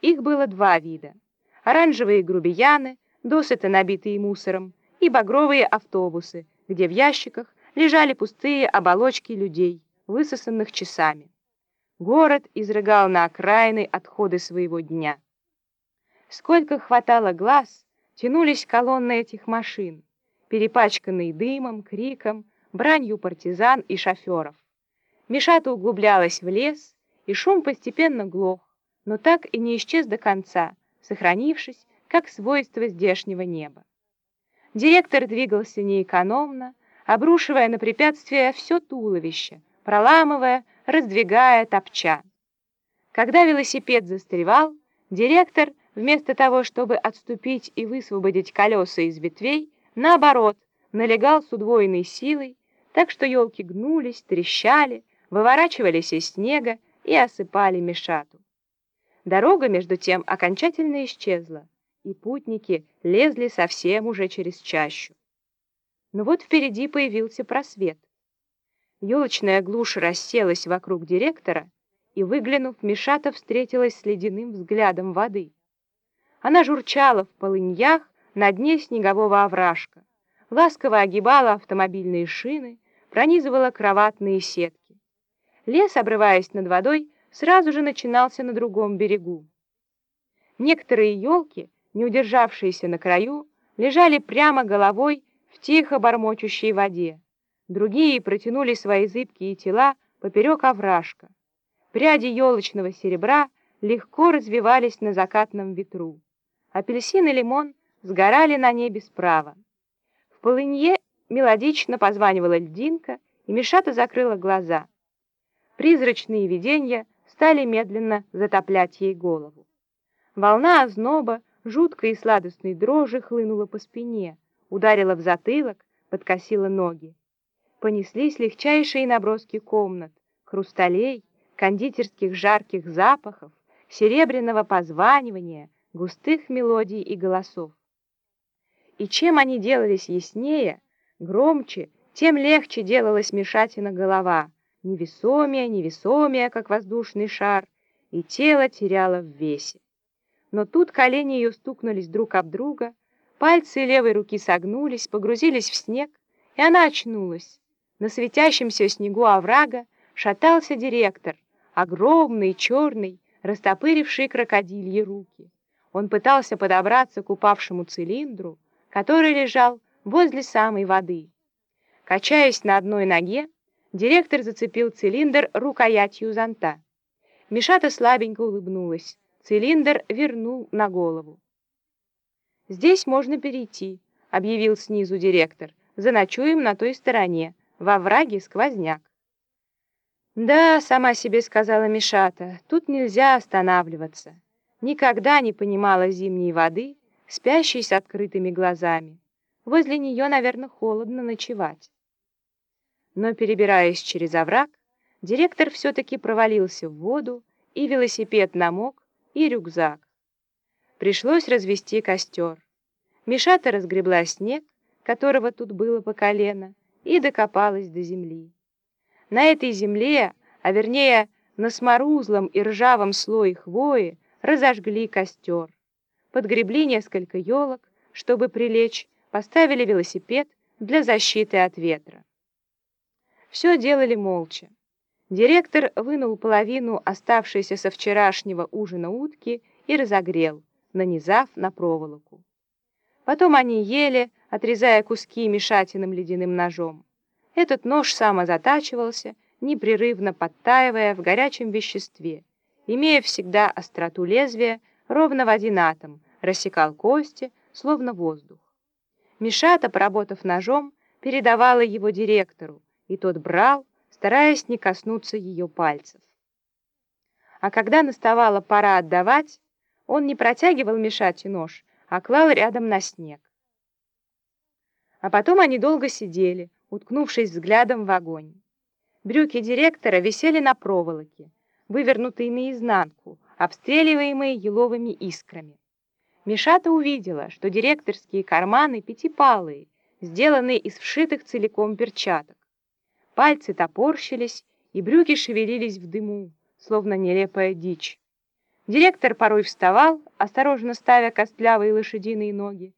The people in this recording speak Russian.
Их было два вида. Оранжевые грубияны, досыта набитые мусором, и багровые автобусы, где в ящиках лежали пустые оболочки людей, высосанных часами. Город изрыгал на окраины отходы своего дня. Сколько хватало глаз, тянулись колонны этих машин, перепачканные дымом, криком, бранью партизан и шоферов. Мишата углублялась в лес, и шум постепенно глох, но так и не исчез до конца, сохранившись как свойство здешнего неба. Директор двигался неэкономно, обрушивая на препятствия все туловище, проламывая, раздвигая, топча. Когда велосипед застревал, директор, вместо того, чтобы отступить и высвободить колеса из ветвей, наоборот, налегал с удвоенной силой, так что елки гнулись, трещали, выворачивались из снега и осыпали Мишату. Дорога, между тем, окончательно исчезла, и путники лезли совсем уже через чащу. Но вот впереди появился просвет. Елочная глушь расселась вокруг директора, и, выглянув, Мишата встретилась с ледяным взглядом воды. Она журчала в полыньях на дне снегового овражка, ласково огибала автомобильные шины, пронизывала кроватные сетки. Лес, обрываясь над водой, сразу же начинался на другом берегу. Некоторые елки, не удержавшиеся на краю, лежали прямо головой в тихо бормочущей воде. Другие протянули свои зыбкие тела поперек овражка. Пряди елочного серебра легко развивались на закатном ветру. Апельсин и лимон сгорали на небе справа. В полынье мелодично позванивала льдинка, и Мишата закрыла глаза. Призрачные видения стали медленно затоплять ей голову. Волна озноба, жуткой и сладостной дрожи хлынула по спине, ударила в затылок, подкосила ноги. Понеслись легчайшие наброски комнат, хрусталей, кондитерских жарких запахов, серебряного позванивания, густых мелодий и голосов. И чем они делались яснее, громче, тем легче делалась Мишатина голова, невесомее, невесомее, как воздушный шар, и тело теряло в весе. Но тут колени ее стукнулись друг об друга, пальцы левой руки согнулись, погрузились в снег, и она очнулась. На светящемся снегу оврага шатался директор, огромный, черный, растопыривший крокодильи руки. Он пытался подобраться к упавшему цилиндру, который лежал возле самой воды. Качаясь на одной ноге, директор зацепил цилиндр рукоятью зонта. Мишата слабенько улыбнулась. Цилиндр вернул на голову. «Здесь можно перейти», — объявил снизу директор. «Заночуем на той стороне. Во враге сквозняк». «Да», — сама себе сказала Мишата, — «тут нельзя останавливаться». Никогда не понимала зимней воды, спящей с открытыми глазами. Возле нее, наверное, холодно ночевать. Но, перебираясь через овраг, директор все-таки провалился в воду, и велосипед намок, и рюкзак. Пришлось развести костер. Мишата разгребла снег, которого тут было по колено, и докопалась до земли. На этой земле, а вернее на сморузлом и ржавом слое хвои, разожгли костер подгребли несколько елок, чтобы прилечь, поставили велосипед для защиты от ветра. Все делали молча. Директор вынул половину оставшейся со вчерашнего ужина утки и разогрел, нанизав на проволоку. Потом они ели, отрезая куски мешатиным ледяным ножом. Этот нож самозатачивался, непрерывно подтаивая в горячем веществе, имея всегда остроту лезвия, ровно в один атом, рассекал кости, словно воздух. Мишата, поработав ножом, передавала его директору, и тот брал, стараясь не коснуться ее пальцев. А когда наставала пора отдавать, он не протягивал Мишате нож, а клал рядом на снег. А потом они долго сидели, уткнувшись взглядом в огонь. Брюки директора висели на проволоке, вывернутые наизнанку, обстреливаемые еловыми искрами. Мишата увидела, что директорские карманы пятипалые, сделанные из вшитых целиком перчаток. Пальцы топорщились, и брюки шевелились в дыму, словно нелепая дичь. Директор порой вставал, осторожно ставя костлявые лошадиные ноги,